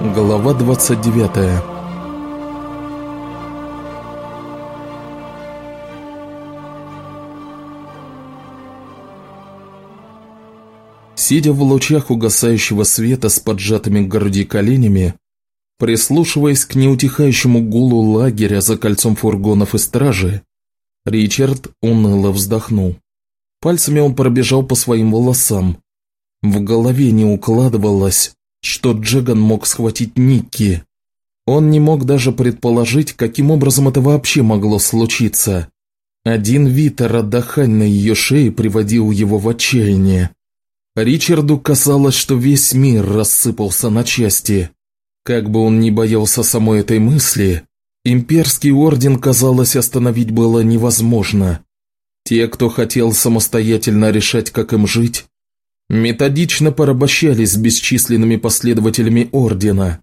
Глава 29 Сидя в лучах угасающего света с поджатыми к груди коленями, прислушиваясь к неутихающему гулу лагеря за кольцом фургонов и стражи, Ричард уныло вздохнул. Пальцами он пробежал по своим волосам. В голове не укладывалось, что Джеган мог схватить Никки. Он не мог даже предположить, каким образом это вообще могло случиться. Один вид Радахань на ее шее приводил его в отчаяние. Ричарду казалось, что весь мир рассыпался на части. Как бы он ни боялся самой этой мысли, имперский орден, казалось, остановить было невозможно. Те, кто хотел самостоятельно решать, как им жить, методично порабощались бесчисленными последователями Ордена,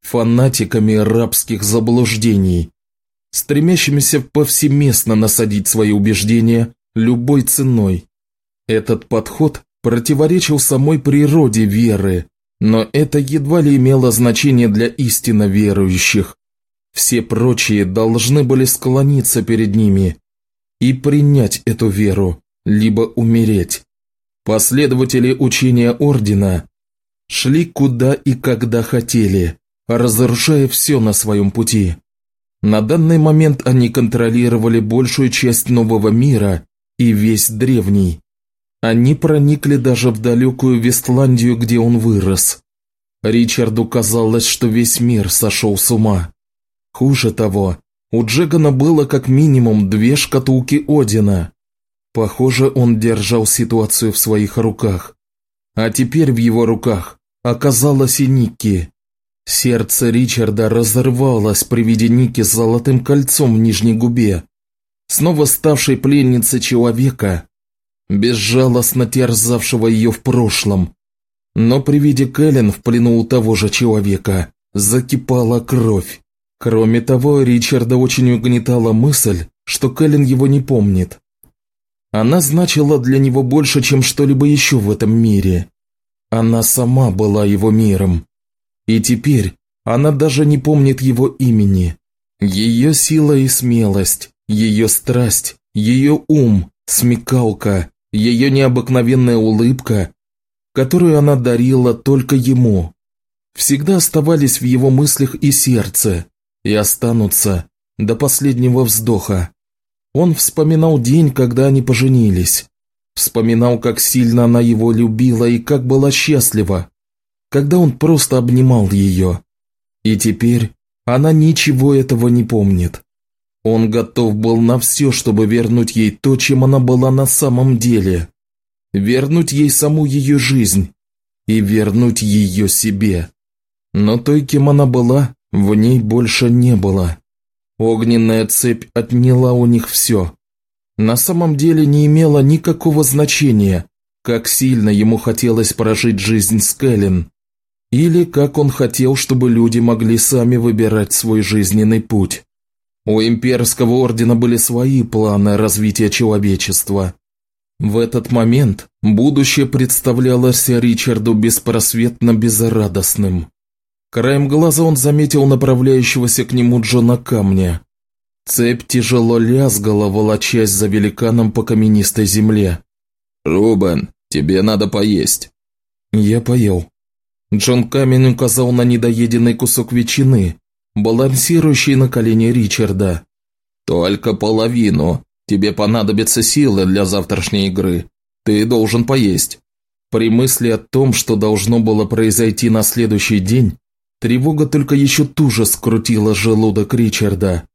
фанатиками рабских заблуждений, стремящимися повсеместно насадить свои убеждения любой ценой. Этот подход противоречил самой природе веры, но это едва ли имело значение для истинно верующих. Все прочие должны были склониться перед ними и принять эту веру, либо умереть. Последователи учения Ордена шли куда и когда хотели, разрушая все на своем пути. На данный момент они контролировали большую часть нового мира и весь древний. Они проникли даже в далекую Вестландию, где он вырос. Ричарду казалось, что весь мир сошел с ума. Хуже того, у Джегана было как минимум две шкатулки Одина, Похоже, он держал ситуацию в своих руках. А теперь в его руках оказалась и Никки. Сердце Ричарда разорвалось при виде Ники с золотым кольцом в нижней губе, снова ставшей пленницей человека, безжалостно терзавшего ее в прошлом. Но при виде Кэлен в плену у того же человека закипала кровь. Кроме того, Ричарда очень угнетала мысль, что Кэлен его не помнит. Она значила для него больше, чем что-либо еще в этом мире. Она сама была его миром. И теперь она даже не помнит его имени. Ее сила и смелость, ее страсть, ее ум, смекалка, ее необыкновенная улыбка, которую она дарила только ему, всегда оставались в его мыслях и сердце и останутся до последнего вздоха. Он вспоминал день, когда они поженились. Вспоминал, как сильно она его любила и как была счастлива, когда он просто обнимал ее. И теперь она ничего этого не помнит. Он готов был на все, чтобы вернуть ей то, чем она была на самом деле. Вернуть ей саму ее жизнь и вернуть ее себе. Но той, кем она была, в ней больше не было. Огненная цепь отняла у них все. На самом деле не имело никакого значения, как сильно ему хотелось прожить жизнь с Кэлен, или как он хотел, чтобы люди могли сами выбирать свой жизненный путь. У имперского ордена были свои планы развития человечества. В этот момент будущее представлялось Ричарду беспросветно безрадостным. Краем глаза он заметил направляющегося к нему Джона Камня. Цепь тяжело лязгала, волочась за великаном по каменистой земле. «Рубен, тебе надо поесть». Я поел. Джон Камень указал на недоеденный кусок ветчины, балансирующий на колене Ричарда. «Только половину. Тебе понадобятся силы для завтрашней игры. Ты должен поесть». При мысли о том, что должно было произойти на следующий день, Тревога только еще туже скрутила желудок Ричарда.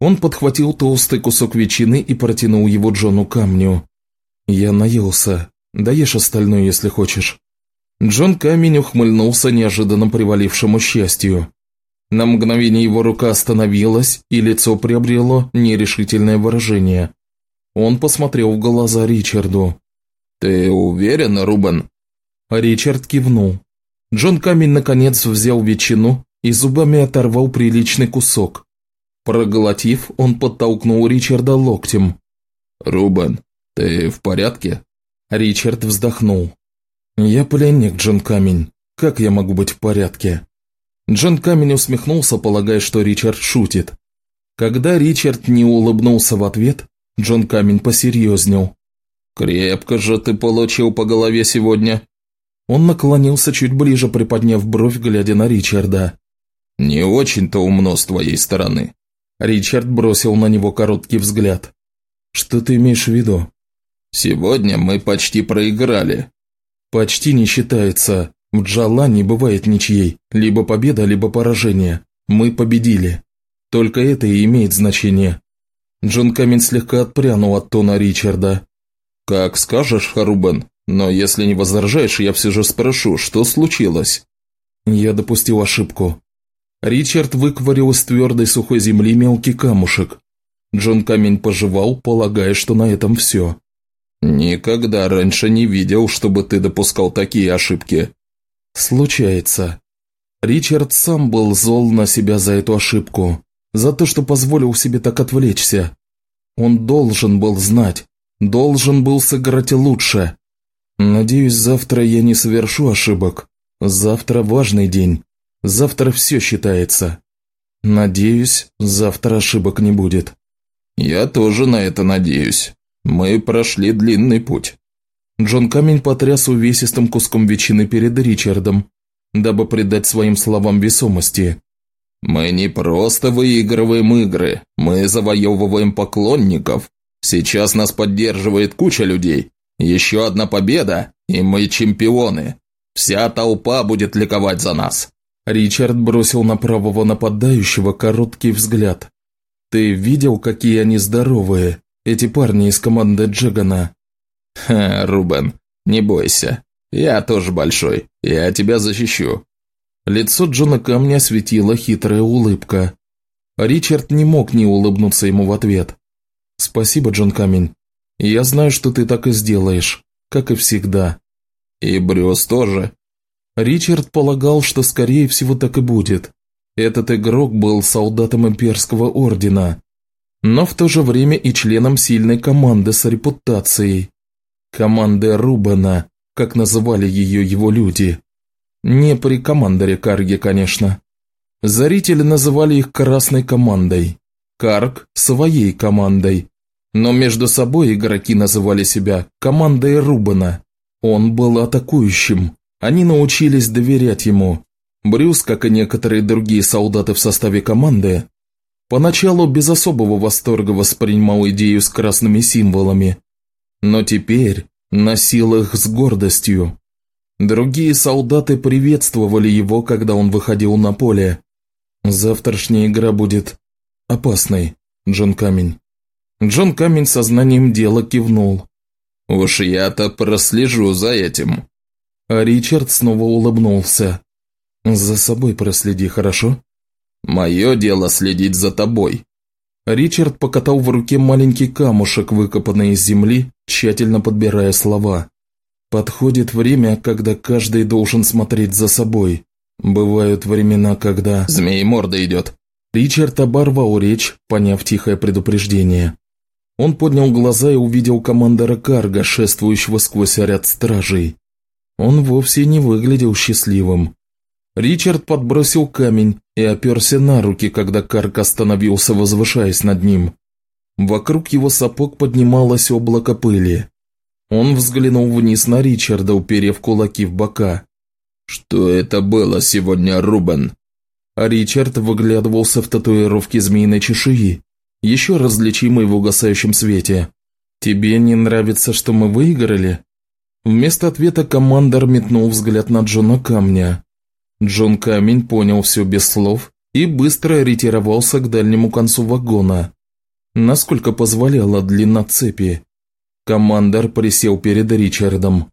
Он подхватил толстый кусок ветчины и протянул его Джону камню. «Я наелся. Даешь остальное, если хочешь». Джон Камень ухмыльнулся неожиданно привалившему счастью. На мгновение его рука остановилась, и лицо приобрело нерешительное выражение. Он посмотрел в глаза Ричарду. «Ты уверен, Рубен?» Ричард кивнул. Джон Камень наконец взял ветчину и зубами оторвал приличный кусок. Проглотив, он подтолкнул Ричарда локтем. «Рубен, ты в порядке?» Ричард вздохнул. «Я пленник, Джон Камень. Как я могу быть в порядке?» Джон Камень усмехнулся, полагая, что Ричард шутит. Когда Ричард не улыбнулся в ответ, Джон Камень посерьезнел. «Крепко же ты получил по голове сегодня». Он наклонился чуть ближе, приподняв бровь, глядя на Ричарда. «Не очень-то умно с твоей стороны». Ричард бросил на него короткий взгляд. «Что ты имеешь в виду?» «Сегодня мы почти проиграли». «Почти не считается. В Джала не бывает ничьей. Либо победа, либо поражение. Мы победили. Только это и имеет значение». Джон Камин слегка отпрянул от тона Ричарда. «Как скажешь, Харубен, но если не возражаешь, я все же спрошу, что случилось?» Я допустил ошибку. Ричард выковырил из твердой сухой земли мелкий камушек. Джон Камень пожевал, полагая, что на этом все. «Никогда раньше не видел, чтобы ты допускал такие ошибки». «Случается». Ричард сам был зол на себя за эту ошибку, за то, что позволил себе так отвлечься. Он должен был знать, должен был сыграть лучше. Надеюсь, завтра я не совершу ошибок. Завтра важный день. Завтра все считается. Надеюсь, завтра ошибок не будет. Я тоже на это надеюсь. Мы прошли длинный путь. Джон Камень потряс увесистым куском ветчины перед Ричардом, дабы придать своим словам весомости. «Мы не просто выигрываем игры, мы завоевываем поклонников. Сейчас нас поддерживает куча людей. Еще одна победа, и мы чемпионы. Вся толпа будет ликовать за нас. Ричард бросил на правого нападающего короткий взгляд. «Ты видел, какие они здоровые, эти парни из команды Джегана?» «Ха, Рубен, не бойся. Я тоже большой. Я тебя защищу». Лицо Джона Камня осветила хитрая улыбка. Ричард не мог не улыбнуться ему в ответ. «Спасибо, Джон Камень. Я знаю, что ты так и сделаешь, как и всегда». «И Брюс тоже», Ричард полагал, что скорее всего так и будет. Этот игрок был солдатом имперского ордена, но в то же время и членом сильной команды с репутацией. Команды Рубана, как называли ее его люди. Не при командоре Карге, конечно. Зрители называли их «красной командой», Карг – своей командой. Но между собой игроки называли себя командой Рубана. Он был атакующим, они научились доверять ему. Брюс, как и некоторые другие солдаты в составе команды, поначалу без особого восторга воспринимал идею с красными символами, но теперь носил их с гордостью. Другие солдаты приветствовали его, когда он выходил на поле. Завтрашняя игра будет опасной, Джон Камень. Джон Камень сознанием дела кивнул. «Уж я-то прослежу за этим», а Ричард снова улыбнулся. «За собой проследи, хорошо?» «Мое дело следить за тобой». Ричард покатал в руке маленький камушек, выкопанный из земли, тщательно подбирая слова. «Подходит время, когда каждый должен смотреть за собой. Бывают времена, когда...» «Змей морда идет». Ричард оборвал речь, поняв тихое предупреждение. Он поднял глаза и увидел командора Карга, шествующего сквозь ряд стражей. Он вовсе не выглядел счастливым. Ричард подбросил камень и оперся на руки, когда Карк остановился, возвышаясь над ним. Вокруг его сапог поднималось облако пыли. Он взглянул вниз на Ричарда, уперев кулаки в бока. «Что это было сегодня, Рубен?» Ричард выглядывался в татуировке змеиной чешуи, еще различимой в угасающем свете. «Тебе не нравится, что мы выиграли?» Вместо ответа командор метнул взгляд на Джона Камня. Джон Камень понял все без слов и быстро ретировался к дальнему концу вагона, насколько позволяла длина цепи. Командор присел перед Ричардом.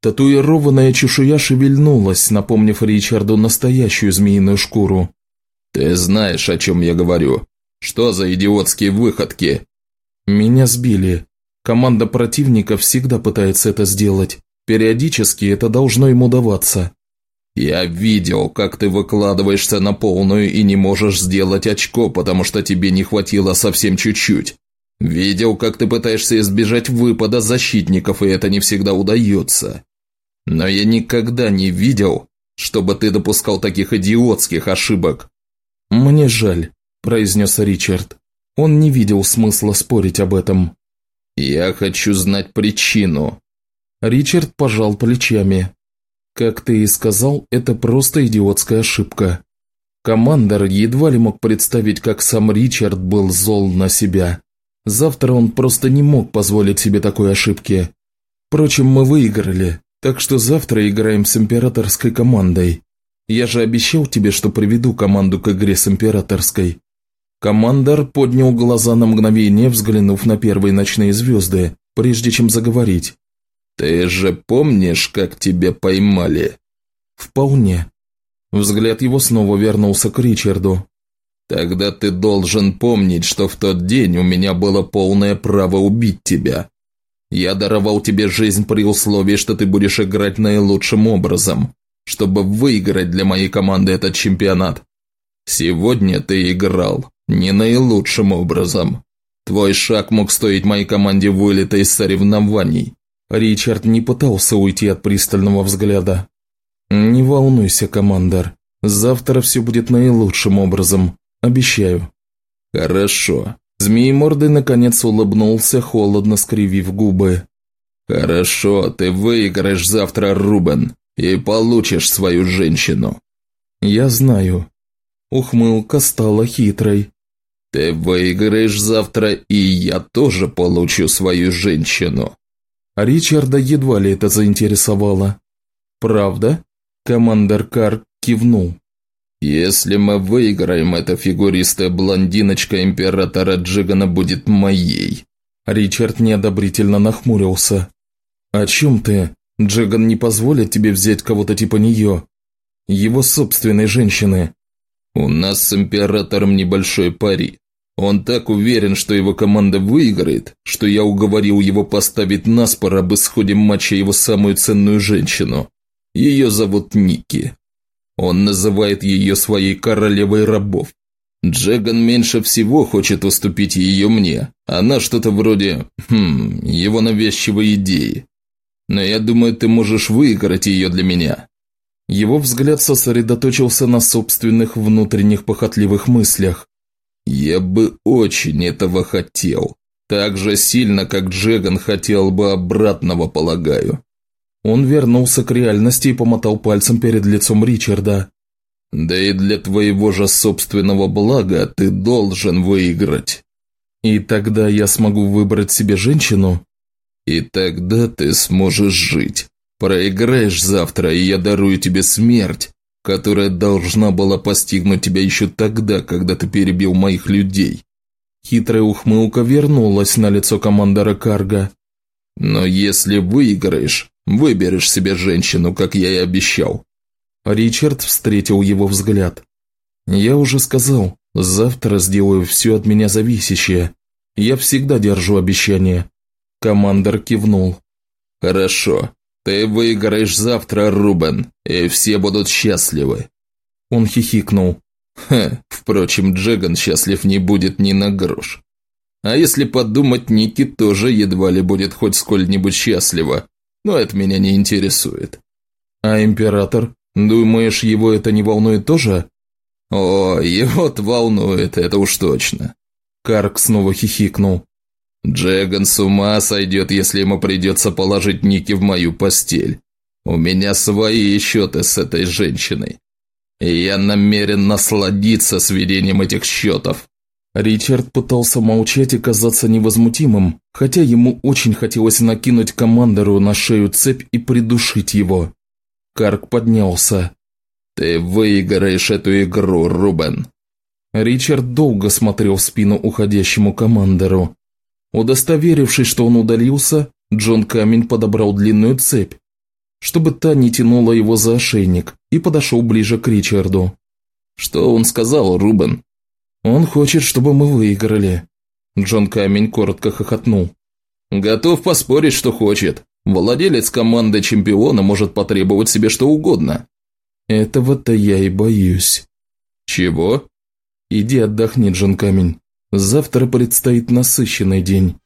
Татуированная чешуя шевельнулась, напомнив Ричарду настоящую змеиную шкуру. «Ты знаешь, о чем я говорю. Что за идиотские выходки?» «Меня сбили. Команда противника всегда пытается это сделать. Периодически это должно им удаваться. «Я видел, как ты выкладываешься на полную и не можешь сделать очко, потому что тебе не хватило совсем чуть-чуть. Видел, как ты пытаешься избежать выпада защитников, и это не всегда удается. Но я никогда не видел, чтобы ты допускал таких идиотских ошибок». «Мне жаль», – произнес Ричард. Он не видел смысла спорить об этом. «Я хочу знать причину». Ричард пожал плечами. «Как ты и сказал, это просто идиотская ошибка. Командор едва ли мог представить, как сам Ричард был зол на себя. Завтра он просто не мог позволить себе такой ошибки. Впрочем, мы выиграли, так что завтра играем с императорской командой. Я же обещал тебе, что приведу команду к игре с императорской». Командор поднял глаза на мгновение, взглянув на первые ночные звезды, прежде чем заговорить. «Ты же помнишь, как тебя поймали?» «Вполне», Взгляд его снова вернулся к Ричарду. «Тогда ты должен помнить, что в тот день у меня было полное право убить тебя. Я даровал тебе жизнь при условии, что ты будешь играть наилучшим образом, чтобы выиграть для моей команды этот чемпионат. Сегодня ты играл не наилучшим образом. Твой шаг мог стоить моей команде вылета из соревнований». Ричард не пытался уйти от пристального взгляда. «Не волнуйся, командор. Завтра все будет наилучшим образом. Обещаю». «Хорошо». Змеемордый наконец улыбнулся, холодно скривив губы. «Хорошо, ты выиграешь завтра, Рубен, и получишь свою женщину». «Я знаю». Ухмылка стала хитрой. «Ты выиграешь завтра, и я тоже получу свою женщину». Ричарда едва ли это заинтересовало. «Правда?» Командор Кар кивнул. «Если мы выиграем, эта фигуристая блондиночка императора Джигана будет моей». Ричард неодобрительно нахмурился. «О чем ты? Джиган не позволит тебе взять кого-то типа нее. Его собственной женщины». «У нас с императором небольшой пари. Он так уверен, что его команда выиграет, что я уговорил его поставить наспор об исходе матча его самую ценную женщину. Ее зовут Ники. Он называет ее своей королевой рабов. Джеган меньше всего хочет уступить ее мне. Она что-то вроде, хм, его навязчивой идеи. Но я думаю, ты можешь выиграть ее для меня». Его взгляд сосредоточился на собственных внутренних похотливых мыслях. «Я бы очень этого хотел. Так же сильно, как Джеган хотел бы обратного, полагаю. Он вернулся к реальности и помотал пальцем перед лицом Ричарда. «Да и для твоего же собственного блага ты должен выиграть». «И тогда я смогу выбрать себе женщину?» «И тогда ты сможешь жить. Проиграешь завтра, и я дарую тебе смерть, которая должна была постигнуть тебя еще тогда, когда ты перебил моих людей». Хитрая ухмылка вернулась на лицо командора Карга. «Но если выиграешь, Выберешь себе женщину, как я и обещал». Ричард встретил его взгляд. «Я уже сказал, завтра сделаю все от меня зависящее. Я всегда держу обещания». Командор кивнул. «Хорошо. Ты выиграешь завтра, Рубен, и все будут счастливы». Он хихикнул. «Ха, впрочем, Джеган счастлив не будет ни на грош. А если подумать, Ники тоже едва ли будет хоть сколь-нибудь счастлива, но это меня не интересует. А император? Думаешь, его это не волнует тоже? О, его-то волнует, это уж точно. Карк снова хихикнул. Джеган с ума сойдет, если ему придется положить Ники в мою постель. У меня свои счеты с этой женщиной. И я намерен насладиться сведением этих счетов. Ричард пытался молчать и казаться невозмутимым, хотя ему очень хотелось накинуть командору на шею цепь и придушить его. Карк поднялся. «Ты выиграешь эту игру, Рубен!» Ричард долго смотрел в спину уходящему командору. Удостоверившись, что он удалился, Джон Камень подобрал длинную цепь, чтобы та не тянула его за ошейник, и подошел ближе к Ричарду. «Что он сказал, Рубен?» «Он хочет, чтобы мы выиграли». Джон Камень коротко хохотнул. «Готов поспорить, что хочет. Владелец команды чемпиона может потребовать себе что угодно». «Этого-то я и боюсь». «Чего?» «Иди отдохни, Джон Камень. Завтра предстоит насыщенный день.